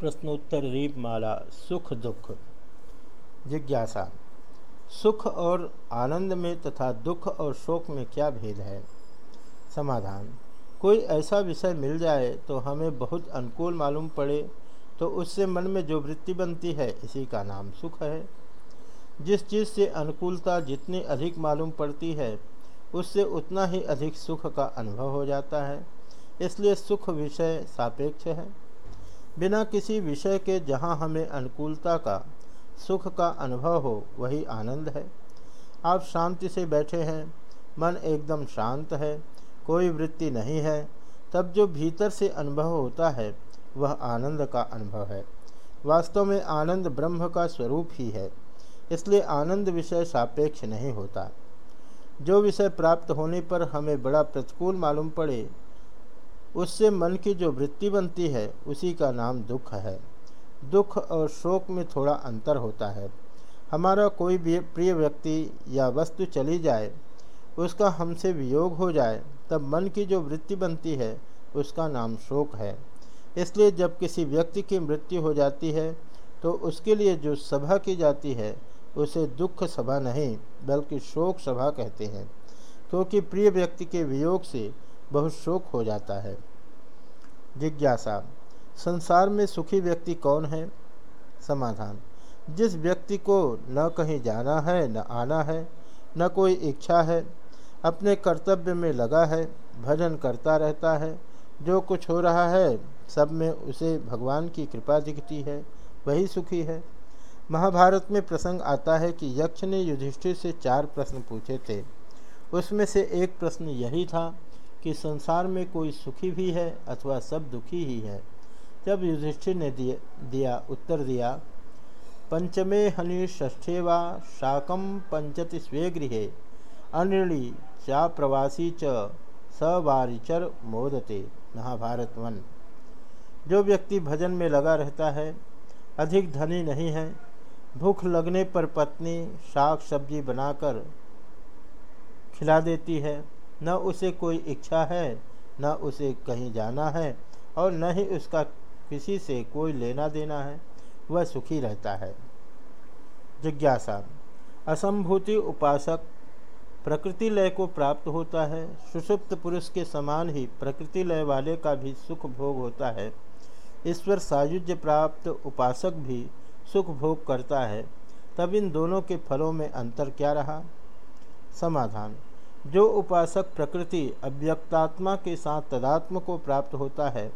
प्रश्नोत्तर रीपमाला सुख दुख, जिज्ञासा। सुख और आनंद में तथा दुख और शोक में क्या भेद है? समाधान। कोई ऐसा विषय मिल जाए तो हमें बहुत अनुकूल मालूम पड़े तो उससे मन में जो वृत्ति बनती है, इसी का नाम सुख है। जिस चीज़ से अनुकूलता जितनी अधिक मालूम पड़ती है, उससे उतना ही अधिक सुख का अनुभव हो जाता है। इसलिए सुख विषय सापेक्ष है। बिना किसी विषय के जहाँ हमें अनुकूलता का, सुख का अनुभव हो, वही आनंद है। आप शांति से बैठे हैं, मन एकदम शांत है, कोई वृत्ति नहीं है, तब जो भीतर से अनुभव होता है, वह आनंद का अनुभव है। वास्तव में आनंद ब्रह्म का स्वरूप ही है, इसलिए आनंद विषय सापेक्ष नहीं होता। जो विषय प्राप्त होने पर हमें बड़ा प्रतिकूल मालूम पड़े उससे मन की जो वृत्ति बनती है, उसी का नाम दुख है। दुख और शोक में थोड़ा अंतर होता है। हमारा कोई भी प्रिय व्यक्ति या वस्तु चली जाए, उसका हमसे वियोग हो जाए, तब मन की जो वृत्ति बनती है, उसका नाम शोक है। इसलिए जब किसी व्यक्ति की मृत्यु हो जाती है तो उसके लिए जो सभा की जाती है, उसे दुख सभा नहीं, बल्कि शोक सभा कहते हैं। क्योंकि प्रिय व्यक्ति के वियोग से बहुत शोक हो जाता है। जिज्ञासा, संसार में सुखी व्यक्ति कौन है? समाधान। जिस व्यक्ति को न कहीं जाना है, न आना है, न कोई इच्छा है, अपने कर्तव्य में लगा है, भजन करता रहता है, जो कुछ हो रहा है, सब में उसे भगवान की कृपा दिखती है, वही सुखी है। महाभारत में प्रसंग आता है कि यक्ष ने युधिष्ठिर से चार प्रश्न पूछे थे। उसमें से एक प्रश्न यही था कि संसार में कोई सुखी भी है अथवा सब दुखी ही है। जब युधिष्ठिर ने दिया, दिया उत्तर दिया पंचमे हनि ष्ठे वा शाकम पंचति स्वे गृह अनिर्णी चा प्रवासी च सवारिचर मोदते महाभारत वन जो व्यक्ति भजन में लगा रहता है अधिक धनी नहीं है भूख लगने पर पत्नी शाक सब्ज़ी बनाकर खिला देती है न उसे कोई इच्छा है, न उसे कहीं जाना है, और न ही उसका किसी से कोई लेना देना है, वह सुखी रहता है। जिज्ञासा, असंभूति उपासक प्रकृति लय को प्राप्त होता है सुषुप्त पुरुष के समान ही प्रकृति लय वाले का भी सुख भोग होता है। ईश्वर सायुज्य प्राप्त उपासक भी सुख भोग करता है, तब इन दोनों के फलों में अंतर क्या रहा? समाधान जो उपासक प्रकृति अव्यक्तात्मा के साथ तदात्म को प्राप्त होता है,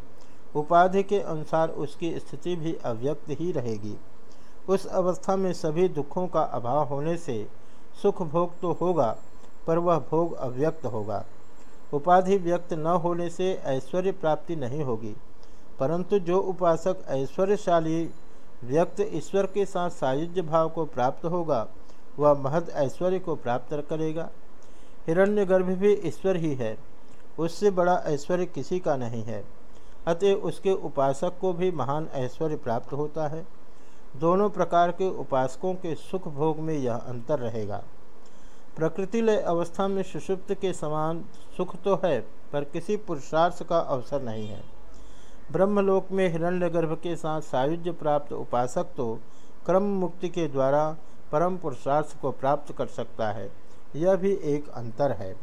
उपाधि के अनुसार उसकी स्थिति भी अव्यक्त ही रहेगी। उस अवस्था में सभी दुखों का अभाव होने से सुख भोग तो होगा, पर वह भोग अव्यक्त होगा। उपाधि व्यक्त न होने से ऐश्वर्य प्राप्ति नहीं होगी, परंतु जो उपासक ऐश्वर्यशाली व्यक्त ईश्वर के साथ सायुज्य भाव को प्राप्त होगा, वह महद ऐश्वर्य को प्राप्त करेगा। हिरण्यगर्भ भी ईश्वर ही है। उससे बड़ा ऐश्वर्य किसी का नहीं है। अतः उसके उपासक को भी महान ऐश्वर्य प्राप्त होता है। दोनों प्रकार के उपासकों के सुख भोग में यह अंतर रहेगा। प्रकृति लय अवस्था में सुषुप्त के समान सुख तो है, पर किसी पुरुषार्थ का अवसर नहीं है। ब्रह्मलोक में हिरण्यगर्भ के साथ सायुज्य प्राप्त उपासक तो क्रम मुक्ति के द्वारा परम पुरुषार्थ को प्राप्त कर सकता है। यह भी एक अंतर है।